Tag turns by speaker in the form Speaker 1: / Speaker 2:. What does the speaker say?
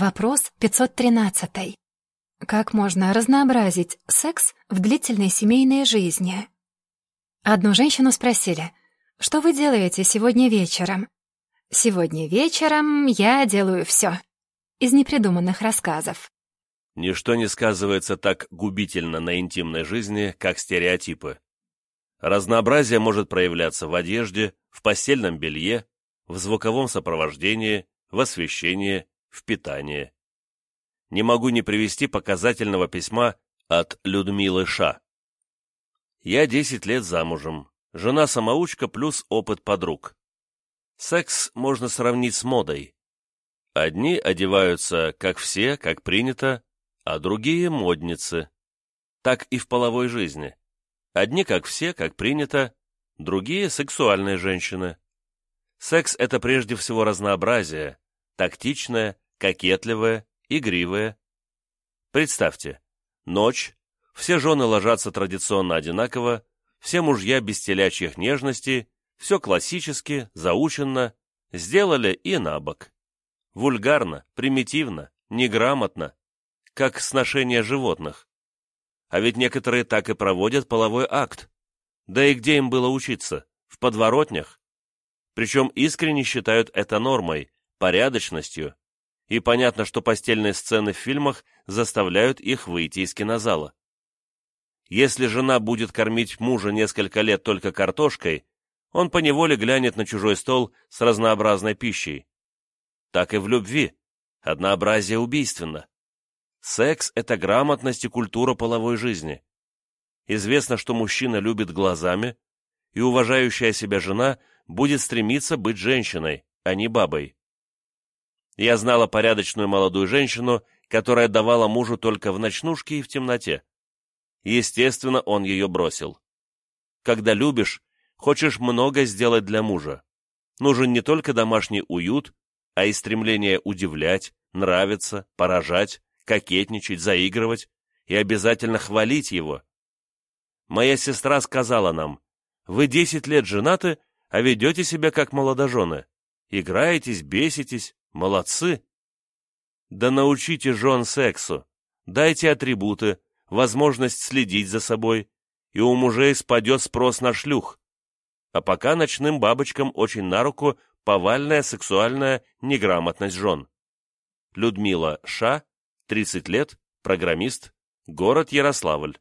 Speaker 1: Вопрос 513. Как можно разнообразить секс в длительной семейной жизни? Одну женщину спросили, что вы делаете сегодня вечером? Сегодня вечером я делаю все. Из непридуманных рассказов.
Speaker 2: Ничто не сказывается так губительно на интимной жизни, как стереотипы. Разнообразие может проявляться в одежде, в постельном белье, в звуковом сопровождении, в освещении, в питании. Не могу не привести показательного письма от Людмилы Ша. Я 10 лет замужем, жена-самоучка плюс опыт подруг. Секс можно сравнить с модой. Одни одеваются, как все, как принято, а другие — модницы. Так и в половой жизни. Одни, как все, как принято, другие — сексуальные женщины. Секс — это прежде всего разнообразие, тактичное, кокетливое, игривое. Представьте, ночь, все жены ложатся традиционно одинаково, все мужья без телячьих нежностей, все классически, заученно, сделали и набок. Вульгарно, примитивно, неграмотно, как сношение животных. А ведь некоторые так и проводят половой акт. Да и где им было учиться? В подворотнях? Причем искренне считают это нормой, порядочностью, и понятно, что постельные сцены в фильмах заставляют их выйти из кинозала. Если жена будет кормить мужа несколько лет только картошкой, он поневоле глянет на чужой стол с разнообразной пищей. Так и в любви. Однообразие убийственно. Секс – это грамотность и культура половой жизни. Известно, что мужчина любит глазами, и уважающая себя жена будет стремиться быть женщиной, а не бабой. Я знала порядочную молодую женщину, которая давала мужу только в ночнушке и в темноте. Естественно, он ее бросил. Когда любишь, хочешь много сделать для мужа. Нужен не только домашний уют, а и стремление удивлять, нравиться, поражать, кокетничать, заигрывать и обязательно хвалить его. Моя сестра сказала нам, вы десять лет женаты, а ведете себя как молодожены. Играетесь, беситесь, Молодцы! Да научите жен сексу, дайте атрибуты, возможность следить за собой, и у мужей спадет спрос на шлюх. А пока ночным бабочкам очень на руку повальная сексуальная неграмотность жен. Людмила Ша, 30 лет, программист, город Ярославль.